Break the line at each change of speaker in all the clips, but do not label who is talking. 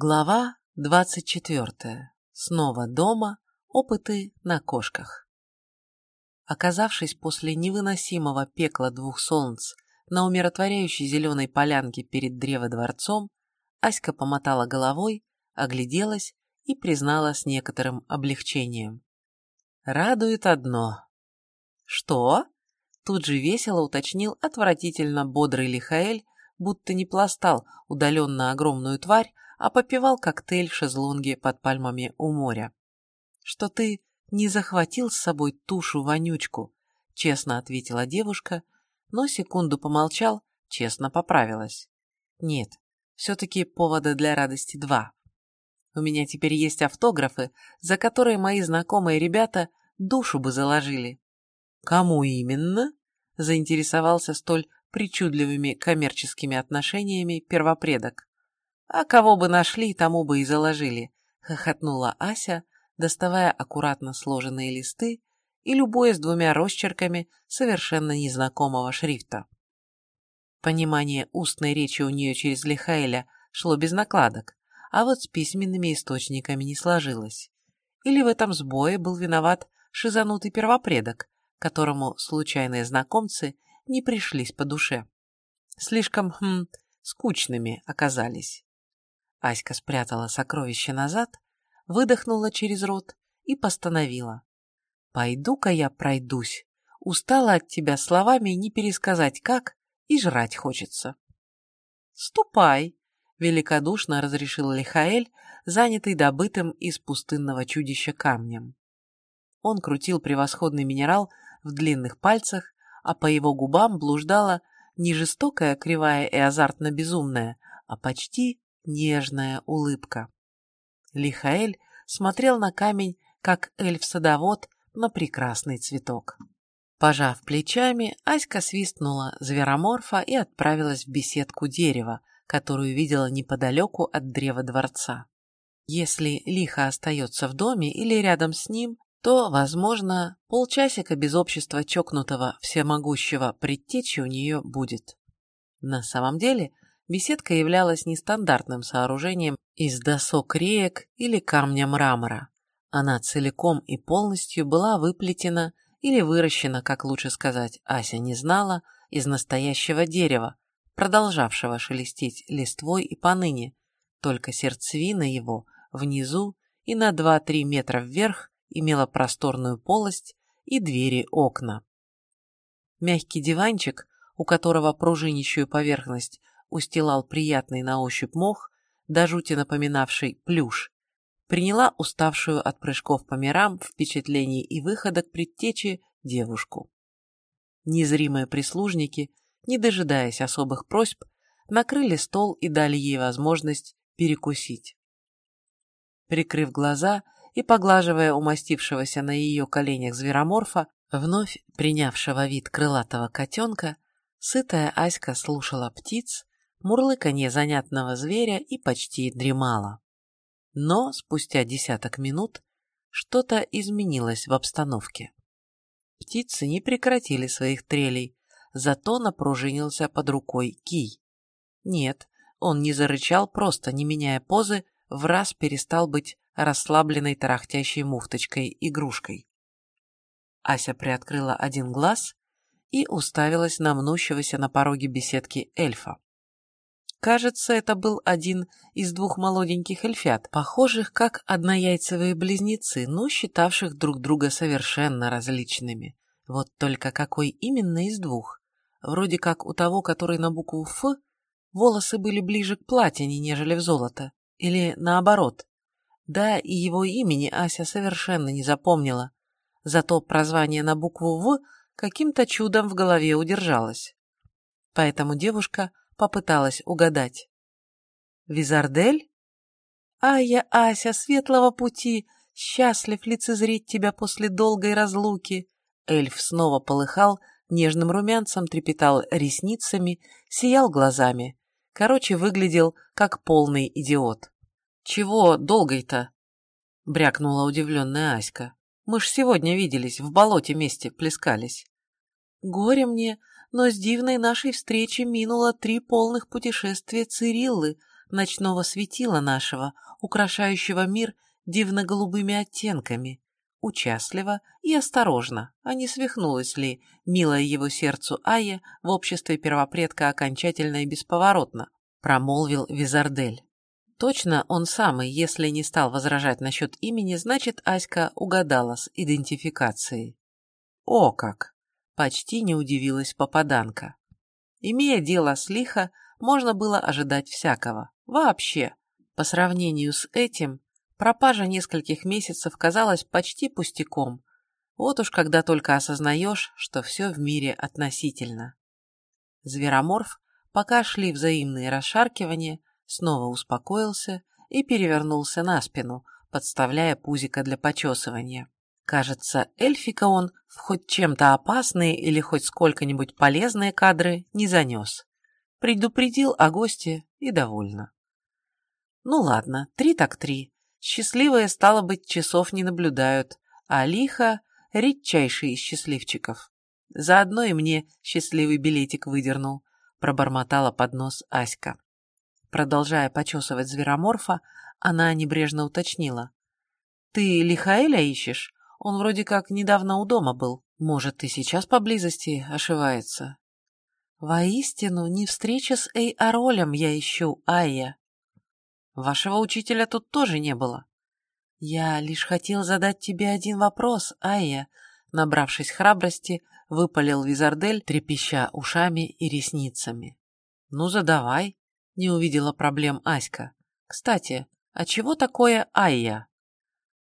Глава 24. Снова дома. Опыты на кошках. Оказавшись после невыносимого пекла двух солнц на умиротворяющей зеленой полянке перед древодворцом, Аська помотала головой, огляделась и признала с некоторым облегчением. Радует одно. Что? Тут же весело уточнил отвратительно бодрый Лихаэль, будто не пластал удаленно огромную тварь, а попивал коктейль в шезлонге под пальмами у моря. «Что ты не захватил с собой тушу-вонючку?» — честно ответила девушка, но секунду помолчал, честно поправилась. «Нет, все-таки повода для радости два. У меня теперь есть автографы, за которые мои знакомые ребята душу бы заложили». «Кому именно?» — заинтересовался столь причудливыми коммерческими отношениями первопредок. «А кого бы нашли, тому бы и заложили», — хохотнула Ася, доставая аккуратно сложенные листы и любуясь двумя росчерками совершенно незнакомого шрифта. Понимание устной речи у нее через Лихаэля шло без накладок, а вот с письменными источниками не сложилось. Или в этом сбое был виноват шизанутый первопредок, которому случайные знакомцы не пришлись по душе. Слишком, хм, скучными оказались. Аська спрятала сокровище назад, выдохнула через рот и постановила. «Пойду-ка я пройдусь. Устала от тебя словами не пересказать как, и жрать хочется». «Ступай», — великодушно разрешил Лихаэль, занятый добытым из пустынного чудища камнем. Он крутил превосходный минерал в длинных пальцах, а по его губам блуждала не жестокая, кривая и азартно-безумная, а почти нежная улыбка. Лихаэль смотрел на камень, как эльф-садовод на прекрасный цветок. Пожав плечами, Аська свистнула звероморфа и отправилась в беседку дерева, которую видела неподалеку от древа дворца. Если лихо остается в доме или рядом с ним, то, возможно, полчасика без общества чокнутого всемогущего предтечи у нее будет. На самом деле, Беседка являлась нестандартным сооружением из досок реек или камня мрамора. Она целиком и полностью была выплетена или выращена, как лучше сказать, Ася не знала, из настоящего дерева, продолжавшего шелестеть листвой и поныне, только сердцевина его внизу и на 2-3 метра вверх имела просторную полость и двери-окна. Мягкий диванчик, у которого пружинищую поверхность устилал приятный на ощупь мох, до жути напоминавший плюш, приняла уставшую от прыжков по мирам, впечатлений и выходок предтечи девушку. Незримые прислужники, не дожидаясь особых просьб, накрыли стол и дали ей возможность перекусить. Прикрыв глаза и поглаживая умастившегося на ее коленях звероморфа, вновь принявшего вид крылатого котенка, сытая Аська слушала птиц, мурлыканье занятного зверя и почти дремала. Но спустя десяток минут что-то изменилось в обстановке. Птицы не прекратили своих трелей, зато напружинился под рукой кий. Нет, он не зарычал, просто не меняя позы, в раз перестал быть расслабленной тарахтящей муфточкой-игрушкой. Ася приоткрыла один глаз и уставилась на мнущегося на пороге беседки эльфа. Кажется, это был один из двух молоденьких эльфят, похожих как однояйцевые близнецы, но считавших друг друга совершенно различными. Вот только какой именно из двух? Вроде как у того, который на букву «Ф», волосы были ближе к платине, нежели в золото. Или наоборот. Да, и его имени Ася совершенно не запомнила. Зато прозвание на букву «В» каким-то чудом в голове удержалось. Поэтому девушка попыталась угадать. «Визардель?» «Ая, Ася, светлого пути! Счастлив лицезреть тебя после долгой разлуки!» Эльф снова полыхал, нежным румянцем трепетал ресницами, сиял глазами. Короче, выглядел как полный идиот. «Чего долгой-то?» — брякнула удивленная Аська. «Мы ж сегодня виделись, в болоте вместе плескались». «Горе мне, но с дивной нашей встречи минуло три полных путешествия Цириллы, ночного светила нашего, украшающего мир дивно-голубыми оттенками, участливо и осторожно, а не свихнулась ли, милая его сердцу Ая в обществе первопредка окончательно и бесповоротно, промолвил Визардель. Точно он самый, если не стал возражать насчет имени, значит, Аська угадала с идентификацией. О как! Почти не удивилась попаданка. Имея дело с лихо, можно было ожидать всякого. Вообще, по сравнению с этим, пропажа нескольких месяцев казалась почти пустяком. Вот уж когда только осознаешь, что все в мире относительно. Звероморф, пока шли взаимные расшаркивания, снова успокоился и перевернулся на спину, подставляя пузико для почесывания. Кажется, эльфика он в хоть чем-то опасные или хоть сколько-нибудь полезные кадры не занес. Предупредил о госте и довольно. Ну ладно, три так три. Счастливые, стало быть, часов не наблюдают, а лихо — редчайший из счастливчиков. Заодно и мне счастливый билетик выдернул, пробормотала под нос Аська. Продолжая почесывать звероморфа, она небрежно уточнила. «Ты Лихаэля ищешь? Он вроде как недавно у дома был. Может, и сейчас поблизости ошивается?» «Воистину, не встреча с Эй-Аролем я ищу, Айя. Вашего учителя тут тоже не было. Я лишь хотел задать тебе один вопрос, Айя», набравшись храбрости, выпалил Визардель, трепеща ушами и ресницами. «Ну, задавай», не увидела проблем Аська. Кстати, а чего такое Айя?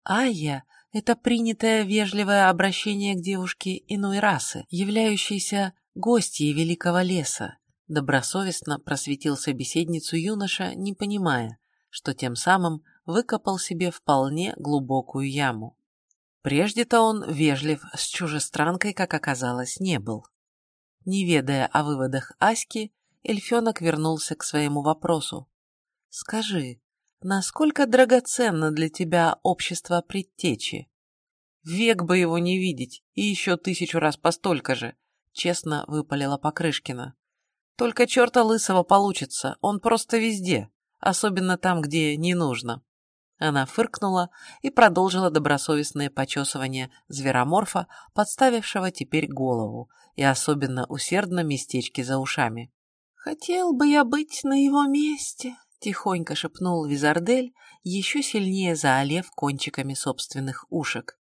Айя – это принятое вежливое обращение к девушке иной расы, являющейся гостьей великого леса. Добросовестно просветил собеседницу юноша, не понимая, что тем самым выкопал себе вполне глубокую яму. Прежде-то он вежлив с чужестранкой, как оказалось, не был. Не ведая о выводах Аськи, эльфенок вернулся к своему вопросу. «Скажи, насколько драгоценно для тебя общество предтечи?» «Век бы его не видеть, и еще тысячу раз постолько же», — честно выпалила Покрышкина. «Только черта лысого получится, он просто везде, особенно там, где не нужно». Она фыркнула и продолжила добросовестное почесывание звероморфа, подставившего теперь голову, и особенно усердно местечки за ушами. «Хотел бы я быть на его месте», — тихонько шепнул Визардель, еще сильнее заолев кончиками собственных ушек.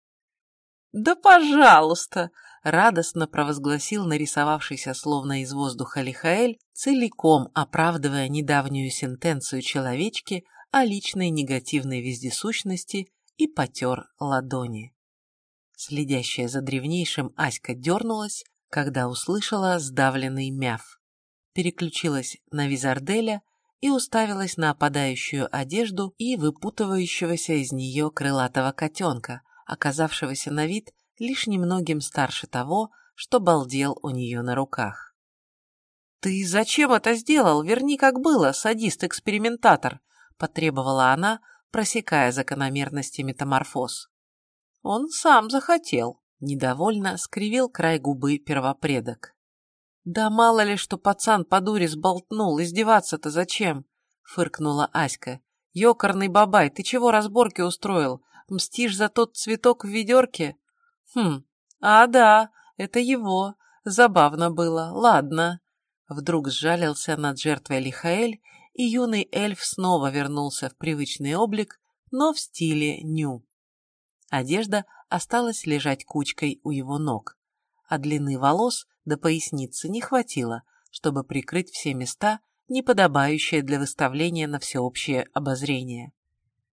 «Да пожалуйста!» — радостно провозгласил нарисовавшийся словно из воздуха Лихаэль, целиком оправдывая недавнюю сентенцию человечки о личной негативной вездесущности и потер ладони. Следящая за древнейшим Аська дернулась, когда услышала сдавленный мяв переключилась на Визарделя и уставилась на опадающую одежду и выпутывающегося из нее крылатого котенка, оказавшегося на вид лишь немногим старше того, что балдел у нее на руках. «Ты зачем это сделал? Верни, как было, садист-экспериментатор!» – потребовала она, просекая закономерности метаморфоз. «Он сам захотел», – недовольно скривил край губы первопредок. «Да мало ли, что пацан по дуре сболтнул, издеваться-то зачем?» — фыркнула Аська. «Ёкарный бабай, ты чего разборки устроил? Мстишь за тот цветок в ведерке?» «Хм, а да, это его. Забавно было. Ладно». Вдруг сжалился над жертвой Лихаэль, и юный эльф снова вернулся в привычный облик, но в стиле ню. Одежда осталась лежать кучкой у его ног, а длины волос до поясницы не хватило, чтобы прикрыть все места, не подобающие для выставления на всеобщее обозрение.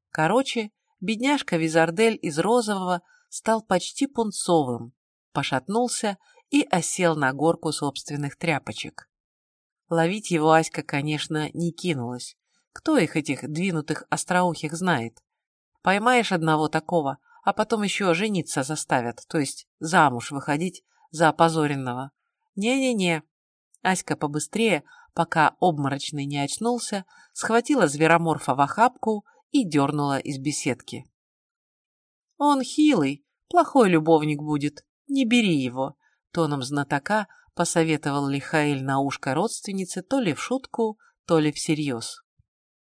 Короче, бедняжка Визардель из розового стал почти пунцовым, пошатнулся и осел на горку собственных тряпочек. Ловить его Аська, конечно, не кинулась. Кто их, этих двинутых остроухих, знает? Поймаешь одного такого, а потом еще жениться заставят, то есть замуж выходить за опозоренного. «Не-не-не». Аська побыстрее, пока обморочный не очнулся, схватила звероморфа в охапку и дернула из беседки. «Он хилый, плохой любовник будет, не бери его», тоном знатока посоветовал Лихаэль на ушко родственнице то ли в шутку, то ли всерьез.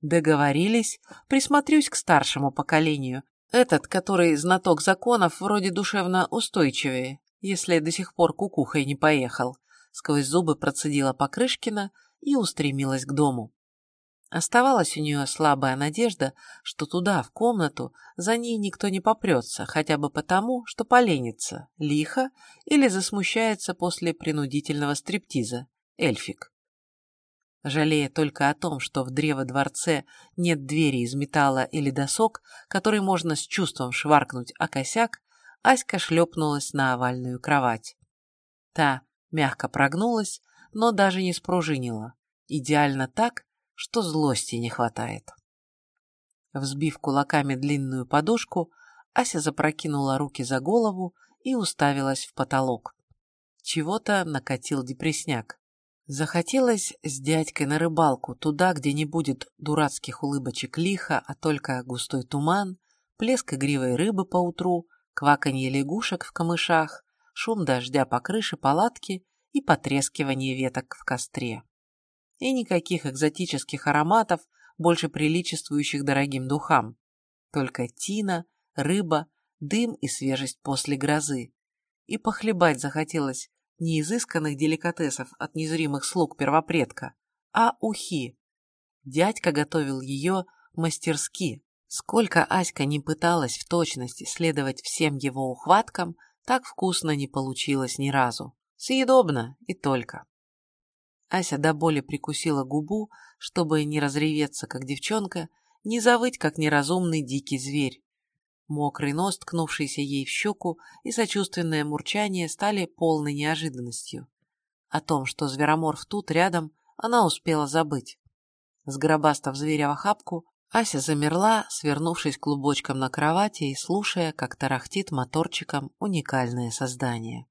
Договорились, присмотрюсь к старшему поколению. Этот, который знаток законов, вроде душевно устойчивее, если до сих пор кукухой не поехал. Сквозь зубы процедила Покрышкина и устремилась к дому. Оставалась у нее слабая надежда, что туда, в комнату, за ней никто не попрется, хотя бы потому, что поленится, лихо или засмущается после принудительного стриптиза, эльфик. Жалея только о том, что в древо-дворце нет двери из металла или досок, которые можно с чувством шваркнуть о косяк, Аська шлепнулась на овальную кровать. Та мягко прогнулась, но даже не спружинила. Идеально так, что злости не хватает. Взбив кулаками длинную подушку, Ася запрокинула руки за голову и уставилась в потолок. Чего-то накатил депресняк. Захотелось с дядькой на рыбалку, туда, где не будет дурацких улыбочек лиха, а только густой туман, плеск игривой рыбы по утру, кваканье лягушек в камышах, шум дождя по крыше палатки и потрескивание веток в костре и никаких экзотических ароматов, больше приличествующих дорогим духам. Только тина, рыба, дым и свежесть после грозы. И похлебать захотелось не изысканных деликатесов от незримых слуг первопредка, а ухи. Дядька готовил ее мастерски. Сколько Аська не пыталась в точности следовать всем его ухваткам, так вкусно не получилось ни разу. Съедобно и только. Ася до боли прикусила губу, чтобы не разреветься, как девчонка, не завыть, как неразумный дикий зверь. Мокрый нос, ткнувшийся ей в щеку, и сочувственное мурчание стали полной неожиданностью. О том, что звероморф тут, рядом, она успела забыть. Сгробастав зверя в охапку, Ася замерла, свернувшись клубочком на кровати и слушая, как тарахтит моторчиком уникальное создание.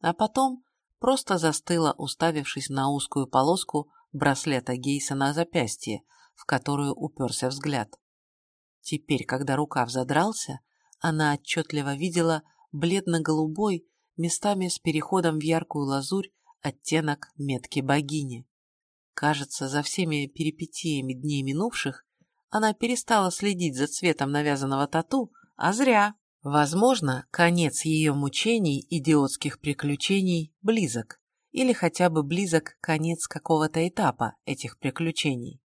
А потом просто застыла, уставившись на узкую полоску браслета Гейса на запястье, в которую уперся взгляд. Теперь, когда рукав задрался, она отчетливо видела бледно-голубой, местами с переходом в яркую лазурь, оттенок метки богини. Кажется, за всеми перипетиями дней минувших она перестала следить за цветом навязанного тату, а зря. Возможно, конец ее мучений, идиотских приключений близок, или хотя бы близок конец какого-то этапа этих приключений.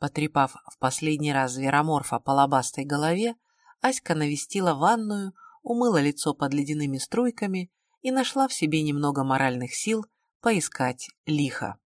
Потрепав в последний раз звероморфа по лобастой голове, Аська навестила ванную, умыла лицо под ледяными струйками и нашла в себе немного моральных сил поискать лихо.